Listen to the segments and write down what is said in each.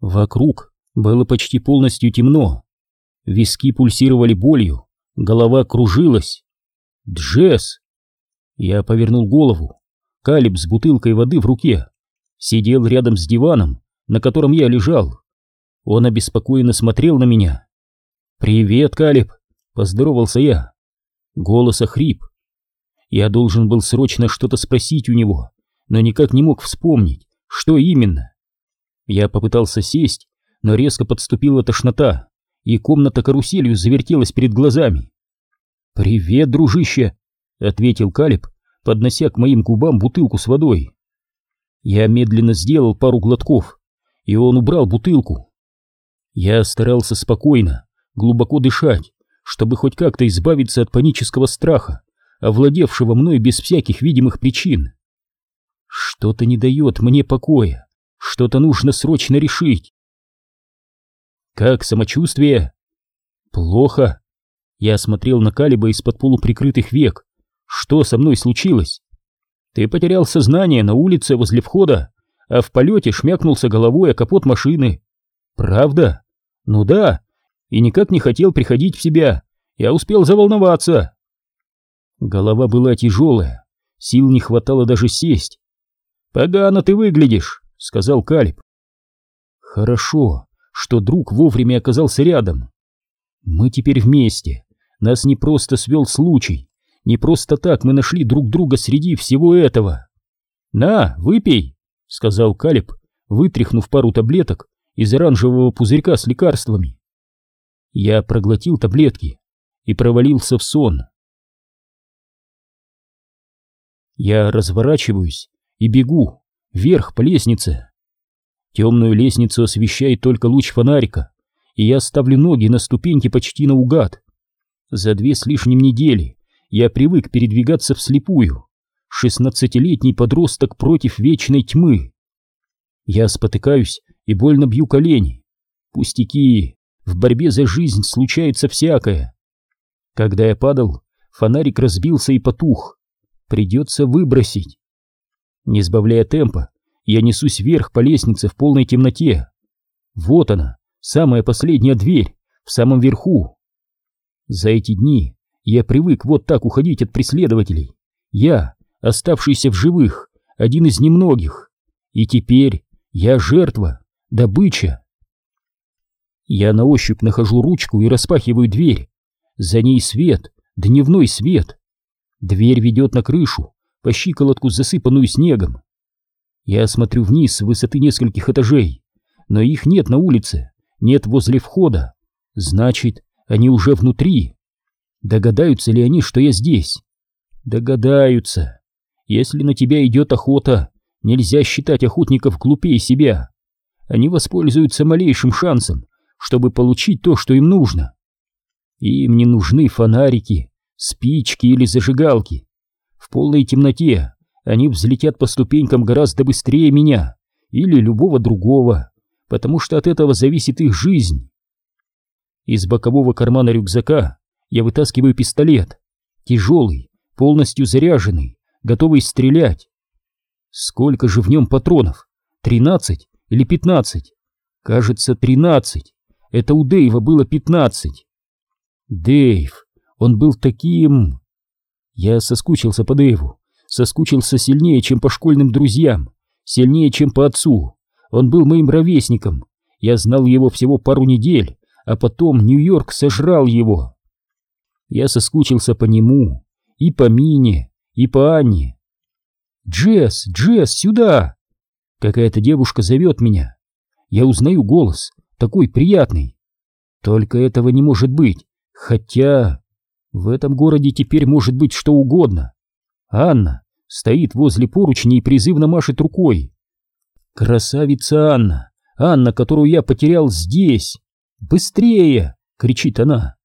Вокруг было почти полностью темно. Виски пульсировали болью, голова кружилась. Джесс! Я повернул голову. Калиб с бутылкой воды в руке сидел рядом с диваном, на котором я лежал. Он обеспокоенно смотрел на меня. «Привет, Калиб!» — поздоровался я. Голос охрип. Я должен был срочно что-то спросить у него, но никак не мог вспомнить, что именно. Я попытался сесть, но резко подступила тошнота, и комната каруселью завертелась перед глазами. «Привет, дружище!» — ответил Калиб, поднося к моим губам бутылку с водой. Я медленно сделал пару глотков, и он убрал бутылку. Я старался спокойно, глубоко дышать, чтобы хоть как-то избавиться от панического страха, овладевшего мной без всяких видимых причин. Что-то не дает мне покоя, что-то нужно срочно решить. Как самочувствие? Плохо. Я смотрел на Калиба из-под полуприкрытых век. Что со мной случилось? Ты потерял сознание на улице возле входа, а в полете шмякнулся головой о капот машины. Правда? Ну да, и никак не хотел приходить в себя. Я успел заволноваться. Голова была тяжелая, сил не хватало даже сесть. «Погано ты выглядишь», — сказал Калиб. «Хорошо, что друг вовремя оказался рядом. Мы теперь вместе, нас не просто свел случай, не просто так мы нашли друг друга среди всего этого. На, выпей», — сказал Калиб, вытряхнув пару таблеток из оранжевого пузырька с лекарствами. Я проглотил таблетки и провалился в сон. Я разворачиваюсь и бегу вверх по лестнице. Темную лестницу освещает только луч фонарика, и я ставлю ноги на ступеньки почти наугад. За две с лишним недели я привык передвигаться вслепую. Шестнадцатилетний подросток против вечной тьмы. Я спотыкаюсь и больно бью колени. Пустяки, в борьбе за жизнь случается всякое. Когда я падал, фонарик разбился и потух. Придется выбросить. Не сбавляя темпа, я несусь вверх по лестнице в полной темноте. Вот она, самая последняя дверь, в самом верху. За эти дни я привык вот так уходить от преследователей. Я, оставшийся в живых, один из немногих. И теперь я жертва, добыча. Я на ощупь нахожу ручку и распахиваю дверь. За ней свет, дневной свет. Дверь ведет на крышу, по щиколотку засыпанную снегом. Я смотрю вниз с высоты нескольких этажей, но их нет на улице, нет возле входа. Значит, они уже внутри. Догадаются ли они, что я здесь? Догадаются. Если на тебя идет охота, нельзя считать охотников глупее себя. Они воспользуются малейшим шансом, чтобы получить то, что им нужно. Им не нужны фонарики, спички или зажигалки. В полной темноте они взлетят по ступенькам гораздо быстрее меня или любого другого, потому что от этого зависит их жизнь. Из бокового кармана рюкзака я вытаскиваю пистолет, тяжелый, полностью заряженный, готовый стрелять. Сколько же в нем патронов? Тринадцать или пятнадцать? Кажется, тринадцать. Это у Дэйва было пятнадцать. Дэйв, он был таким... Я соскучился по Дэйву, соскучился сильнее, чем по школьным друзьям, сильнее, чем по отцу. Он был моим ровесником. Я знал его всего пару недель, а потом Нью-Йорк сожрал его. Я соскучился по нему, и по Мине, и по Анне. «Джесс, Джесс, сюда!» Какая-то девушка зовет меня. Я узнаю голос, такой приятный. Только этого не может быть, хотя... В этом городе теперь может быть что угодно. Анна стоит возле поручни и призывно машет рукой. Красавица Анна, Анна, которую я потерял здесь. Быстрее! кричит она.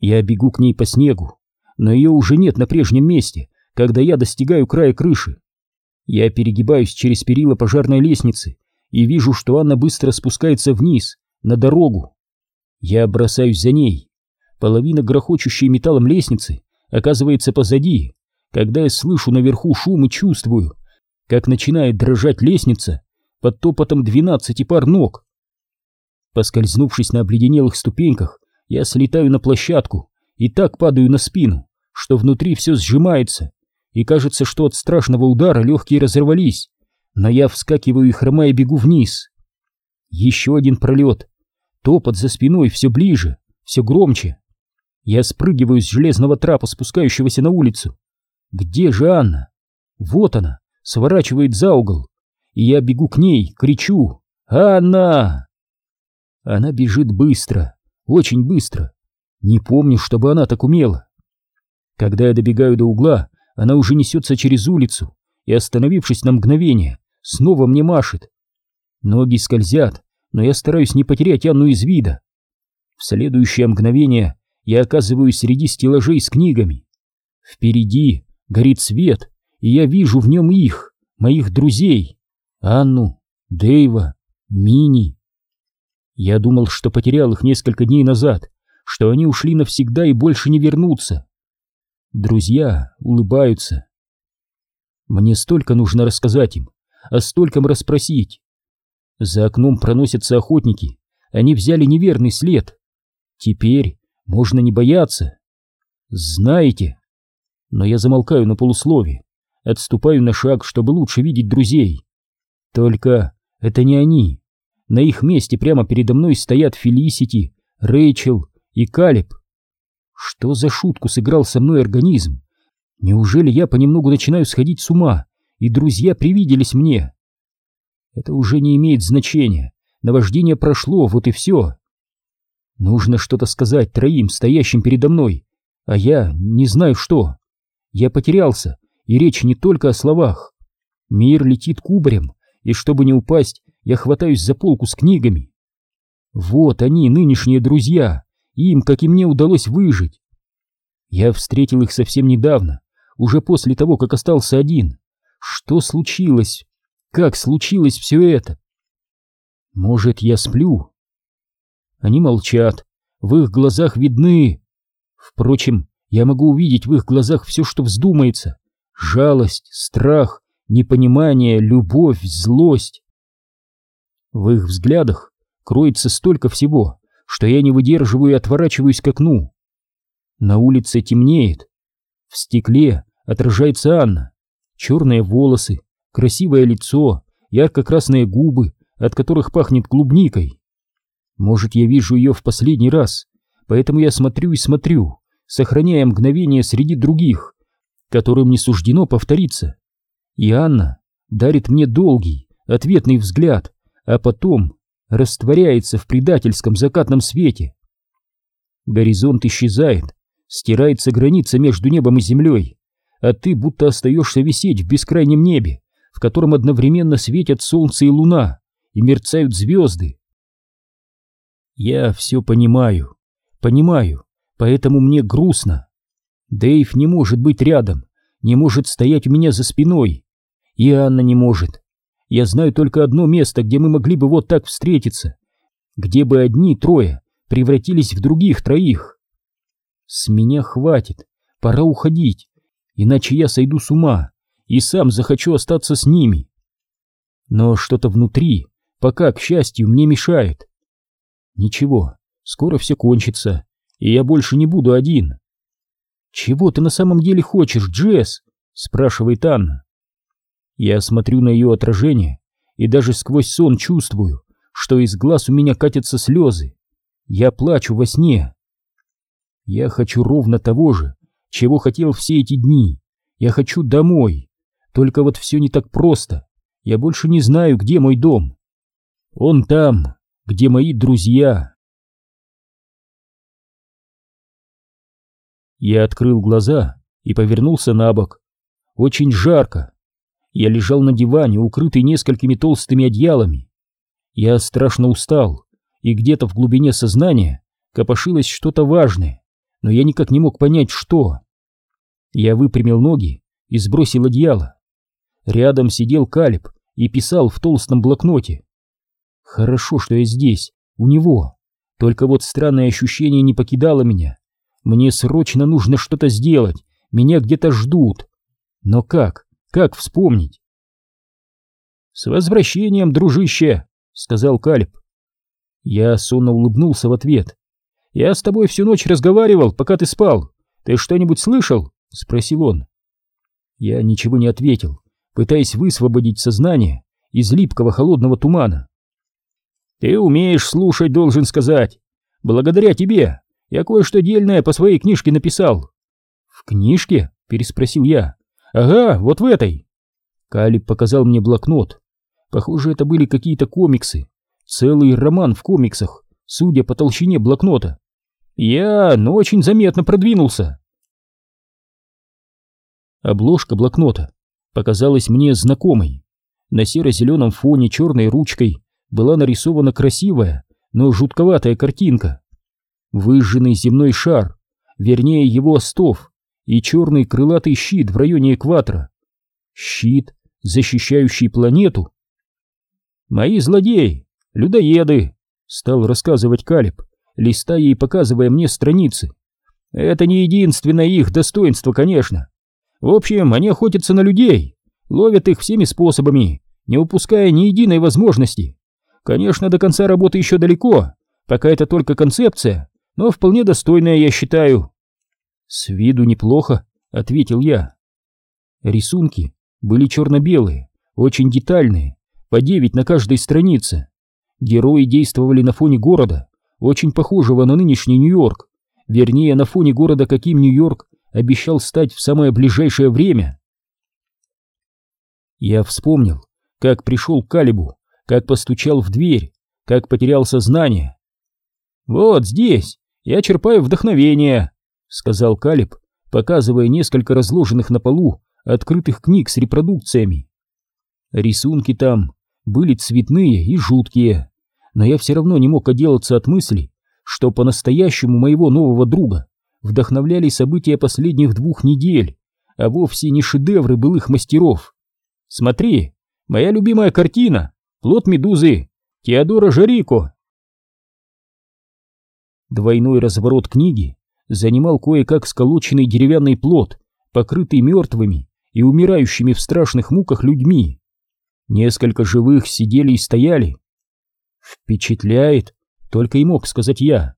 Я бегу к ней по снегу, но ее уже нет на прежнем месте, когда я достигаю края крыши. Я перегибаюсь через перила пожарной лестницы и вижу, что Анна быстро спускается вниз, на дорогу. Я бросаюсь за ней. Половина грохочущей металлом лестницы оказывается позади, когда я слышу наверху шум и чувствую, как начинает дрожать лестница под топотом двенадцати пар ног. Поскользнувшись на обледенелых ступеньках, я слетаю на площадку и так падаю на спину, что внутри все сжимается, и кажется, что от страшного удара легкие разорвались, но я вскакиваю и хромая бегу вниз. Еще один пролет. Топот за спиной все ближе, все громче. Я спрыгиваю с железного трапа, спускающегося на улицу. Где же Анна? Вот она, сворачивает за угол. И я бегу к ней, кричу «Анна!». Она бежит быстро, очень быстро. Не помню, чтобы она так умела. Когда я добегаю до угла, она уже несется через улицу и, остановившись на мгновение, снова мне машет. Ноги скользят, но я стараюсь не потерять Анну из вида. В следующее мгновение я оказываюсь среди стеллажей с книгами. Впереди горит свет, и я вижу в нем их, моих друзей, Анну, Дэйва, Мини. Я думал, что потерял их несколько дней назад, что они ушли навсегда и больше не вернутся. Друзья улыбаются. Мне столько нужно рассказать им, а стольком расспросить. За окном проносятся охотники, они взяли неверный след. Теперь можно не бояться. Знаете. Но я замолкаю на полуслове, отступаю на шаг, чтобы лучше видеть друзей. Только это не они. На их месте прямо передо мной стоят Фелисити, Рэйчел и Калиб. Что за шутку сыграл со мной организм? Неужели я понемногу начинаю сходить с ума, и друзья привиделись мне? Это уже не имеет значения. Наваждение прошло, вот и все. Нужно что-то сказать троим, стоящим передо мной, а я не знаю что. Я потерялся, и речь не только о словах. Мир летит кубарем, и чтобы не упасть, я хватаюсь за полку с книгами. Вот они, нынешние друзья, им, как и мне, удалось выжить. Я встретил их совсем недавно, уже после того, как остался один. Что случилось? Как случилось все это? Может, я сплю? Они молчат, в их глазах видны. Впрочем, я могу увидеть в их глазах все, что вздумается. Жалость, страх, непонимание, любовь, злость. В их взглядах кроется столько всего, что я не выдерживаю и отворачиваюсь к окну. На улице темнеет. В стекле отражается Анна. Черные волосы, красивое лицо, ярко-красные губы, от которых пахнет клубникой. Может, я вижу ее в последний раз, поэтому я смотрю и смотрю, сохраняя мгновение среди других, которым не суждено повториться. И Анна дарит мне долгий, ответный взгляд, а потом растворяется в предательском закатном свете. Горизонт исчезает, стирается граница между небом и землей, а ты будто остаешься висеть в бескрайнем небе, в котором одновременно светят солнце и луна, и мерцают звезды. Я все понимаю, понимаю, поэтому мне грустно. Дэйв не может быть рядом, не может стоять у меня за спиной, и Анна не может. Я знаю только одно место, где мы могли бы вот так встретиться, где бы одни трое превратились в других троих. С меня хватит, пора уходить, иначе я сойду с ума и сам захочу остаться с ними. Но что-то внутри пока, к счастью, мне мешает. Ничего, скоро все кончится, и я больше не буду один. «Чего ты на самом деле хочешь, Джесс?» — спрашивает Анна. Я смотрю на ее отражение и даже сквозь сон чувствую, что из глаз у меня катятся слезы. Я плачу во сне. Я хочу ровно того же, чего хотел все эти дни. Я хочу домой. Только вот все не так просто. Я больше не знаю, где мой дом. Он там, где мои друзья. Я открыл глаза и повернулся на бок. Очень жарко. Я лежал на диване, укрытый несколькими толстыми одеялами. Я страшно устал, и где-то в глубине сознания копошилось что-то важное, но я никак не мог понять, что. Я выпрямил ноги и сбросил одеяло. Рядом сидел Калиб и писал в толстом блокноте. Хорошо, что я здесь, у него. Только вот странное ощущение не покидало меня. Мне срочно нужно что-то сделать, меня где-то ждут. Но как? Как вспомнить? «С возвращением, дружище!» — сказал Кальп. Я сонно улыбнулся в ответ. «Я с тобой всю ночь разговаривал, пока ты спал. Ты что-нибудь слышал?» — спросил он. Я ничего не ответил, пытаясь высвободить сознание из липкого холодного тумана. «Ты умеешь слушать, должен сказать. Благодаря тебе я кое-что дельное по своей книжке написал». «В книжке?» — переспросил я. «Ага, вот в этой». Калиб показал мне блокнот. Похоже, это были какие-то комиксы. Целый роман в комиксах, судя по толщине блокнота. Я, но очень заметно продвинулся. Обложка блокнота показалась мне знакомой. На серо-зеленом фоне черной ручкой была нарисована красивая, но жутковатая картинка. Выжженный земной шар, вернее его остов, и черный крылатый щит в районе экватора. Щит, защищающий планету. «Мои злодеи, людоеды», — стал рассказывать Калиб, листая и показывая мне страницы. «Это не единственное их достоинство, конечно. В общем, они охотятся на людей, ловят их всеми способами, не упуская ни единой возможности. Конечно, до конца работы еще далеко, пока это только концепция, но вполне достойная, я считаю. С виду неплохо, ответил я. Рисунки были черно-белые, очень детальные, по девять на каждой странице. Герои действовали на фоне города, очень похожего на нынешний Нью-Йорк, вернее, на фоне города, каким Нью-Йорк обещал стать в самое ближайшее время. Я вспомнил, как пришел к Калибу, как постучал в дверь, как потерял сознание. «Вот здесь я черпаю вдохновение», — сказал Калиб, показывая несколько разложенных на полу открытых книг с репродукциями. Рисунки там были цветные и жуткие, но я все равно не мог отделаться от мысли, что по-настоящему моего нового друга вдохновляли события последних двух недель, а вовсе не шедевры былых мастеров. Смотри, моя любимая картина «Плод медузы» Теодора Жарико. Двойной разворот книги занимал кое-как сколоченный деревянный плод, покрытый мертвыми и умирающими в страшных муках людьми. Несколько живых сидели и стояли. «Впечатляет», — только и мог сказать я.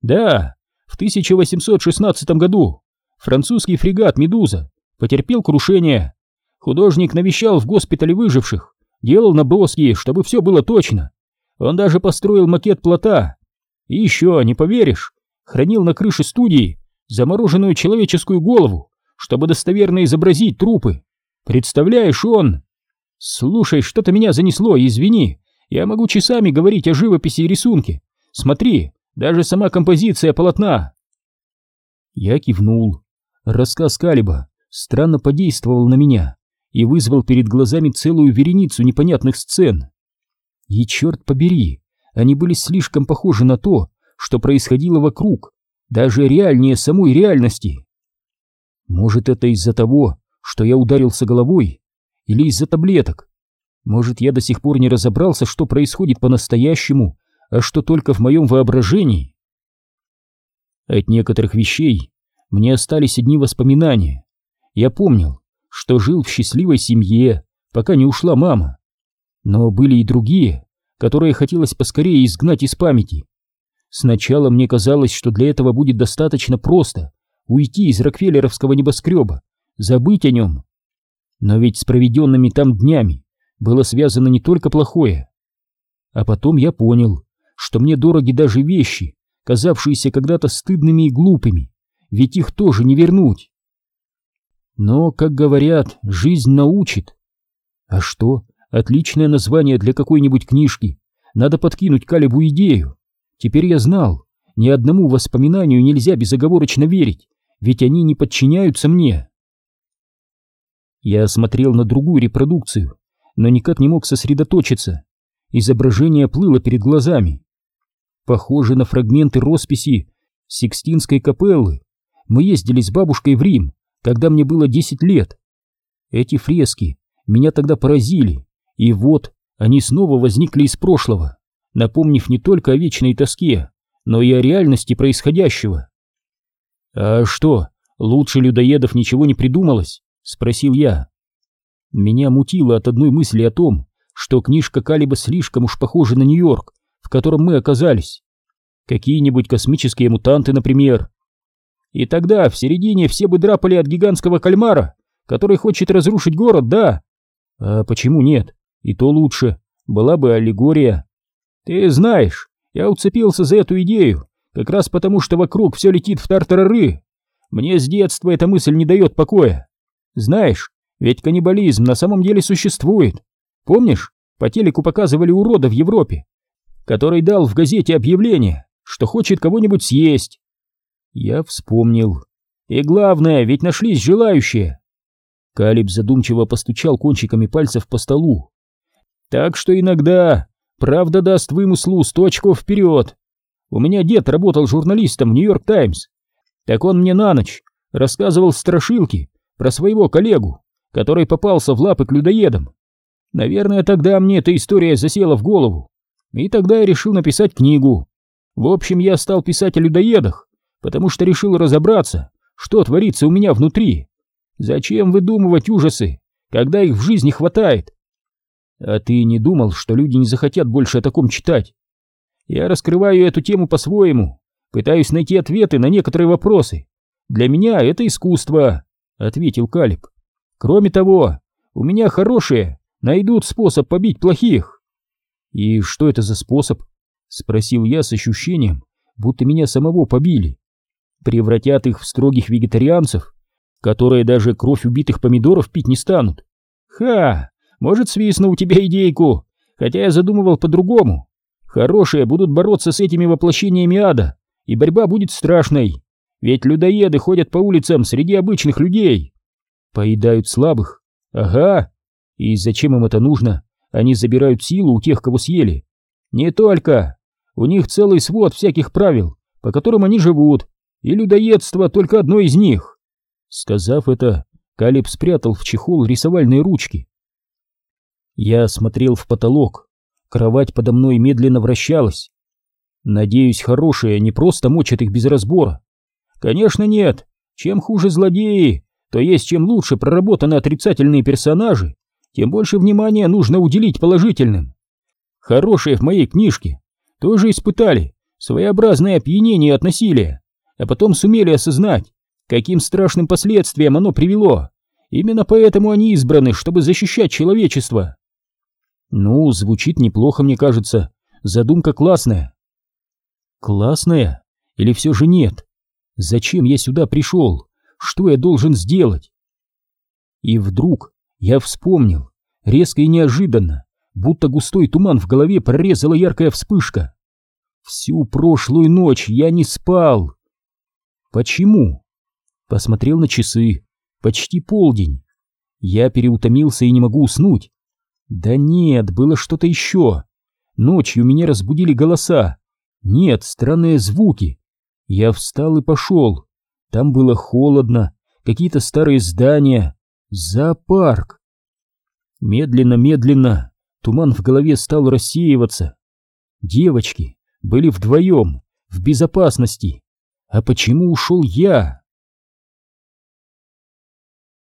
«Да, в 1816 году французский фрегат «Медуза» потерпел крушение. Художник навещал в госпитале выживших, делал наброски, чтобы все было точно. Он даже построил макет плота. И еще, не поверишь, хранил на крыше студии замороженную человеческую голову, чтобы достоверно изобразить трупы. Представляешь, он... Слушай, что-то меня занесло, извини. Я могу часами говорить о живописи и рисунке. Смотри, даже сама композиция полотна. Я кивнул. Рассказ Калиба странно подействовал на меня и вызвал перед глазами целую вереницу непонятных сцен. И черт побери, они были слишком похожи на то, что происходило вокруг, даже реальнее самой реальности. Может, это из-за того, что я ударился головой, или из-за таблеток? Может, я до сих пор не разобрался, что происходит по-настоящему, а что только в моем воображении. От некоторых вещей мне остались одни воспоминания. Я помнил, что жил в счастливой семье, пока не ушла мама. Но были и другие, которые хотелось поскорее изгнать из памяти. Сначала мне казалось, что для этого будет достаточно просто уйти из Рокфеллеровского небоскреба, забыть о нем. Но ведь с проведенными там днями было связано не только плохое. А потом я понял, что мне дороги даже вещи, казавшиеся когда-то стыдными и глупыми, ведь их тоже не вернуть. Но, как говорят, жизнь научит. А что, отличное название для какой-нибудь книжки. Надо подкинуть Калибу идею. Теперь я знал, ни одному воспоминанию нельзя безоговорочно верить, ведь они не подчиняются мне. Я смотрел на другую репродукцию, но никак не мог сосредоточиться. Изображение плыло перед глазами похожи на фрагменты росписи Сикстинской капеллы. Мы ездили с бабушкой в Рим, когда мне было 10 лет. Эти фрески меня тогда поразили, и вот они снова возникли из прошлого, напомнив не только о вечной тоске, но и о реальности происходящего. «А что, лучше людоедов ничего не придумалось?» — спросил я. Меня мутило от одной мысли о том, что книжка Калиба слишком уж похожа на Нью-Йорк, в котором мы оказались. Какие-нибудь космические мутанты, например. И тогда в середине все бы драпали от гигантского кальмара, который хочет разрушить город, да? А почему нет? И то лучше. Была бы аллегория. Ты знаешь, я уцепился за эту идею, как раз потому, что вокруг все летит в тартарары. Мне с детства эта мысль не дает покоя. Знаешь, ведь каннибализм на самом деле существует. Помнишь, по телеку показывали урода в Европе, который дал в газете объявление, что хочет кого-нибудь съесть. Я вспомнил. И главное, ведь нашлись желающие. Калиб задумчиво постучал кончиками пальцев по столу. Так что иногда правда даст вымыслу сто очков вперед. У меня дед работал журналистом в Нью-Йорк Таймс. Так он мне на ночь рассказывал страшилки про своего коллегу, который попался в лапы к людоедам. Наверное, тогда мне эта история засела в голову. И тогда я решил написать книгу. В общем, я стал писать о людоедах, потому что решил разобраться, что творится у меня внутри. Зачем выдумывать ужасы, когда их в жизни хватает? А ты не думал, что люди не захотят больше о таком читать? Я раскрываю эту тему по-своему, пытаюсь найти ответы на некоторые вопросы. Для меня это искусство, ответил Калиб. Кроме того, у меня хорошие, найдут способ побить плохих. И что это за способ? Спросил я с ощущением, будто меня самого побили. Превратят их в строгих вегетарианцев, которые даже кровь убитых помидоров пить не станут. Ха, может, свистну у тебя идейку, хотя я задумывал по-другому. Хорошие будут бороться с этими воплощениями ада, и борьба будет страшной, ведь людоеды ходят по улицам среди обычных людей. Поедают слабых. Ага. И зачем им это нужно? Они забирают силу у тех, кого съели. Не только. У них целый свод всяких правил, по которым они живут, и людоедство только одно из них. Сказав это, Калиб спрятал в чехол рисовальные ручки. Я смотрел в потолок. Кровать подо мной медленно вращалась. Надеюсь, хорошие не просто мочат их без разбора. Конечно, нет. Чем хуже злодеи, то есть чем лучше проработаны отрицательные персонажи, тем больше внимания нужно уделить положительным. Хорошие в моей книжке тоже испытали своеобразное опьянение от насилия, а потом сумели осознать, каким страшным последствиям оно привело. Именно поэтому они избраны, чтобы защищать человечество. Ну, звучит неплохо, мне кажется. Задумка классная. Классная? Или все же нет? Зачем я сюда пришел? Что я должен сделать? И вдруг я вспомнил, резко и неожиданно, будто густой туман в голове прорезала яркая вспышка. Всю прошлую ночь я не спал. Почему? Посмотрел на часы. Почти полдень. Я переутомился и не могу уснуть. Да нет, было что-то еще. Ночью меня разбудили голоса. Нет, странные звуки. Я встал и пошел. Там было холодно, какие-то старые здания, зоопарк. Медленно-медленно туман в голове стал рассеиваться. Девочки были вдвоем, в безопасности. А почему ушел я?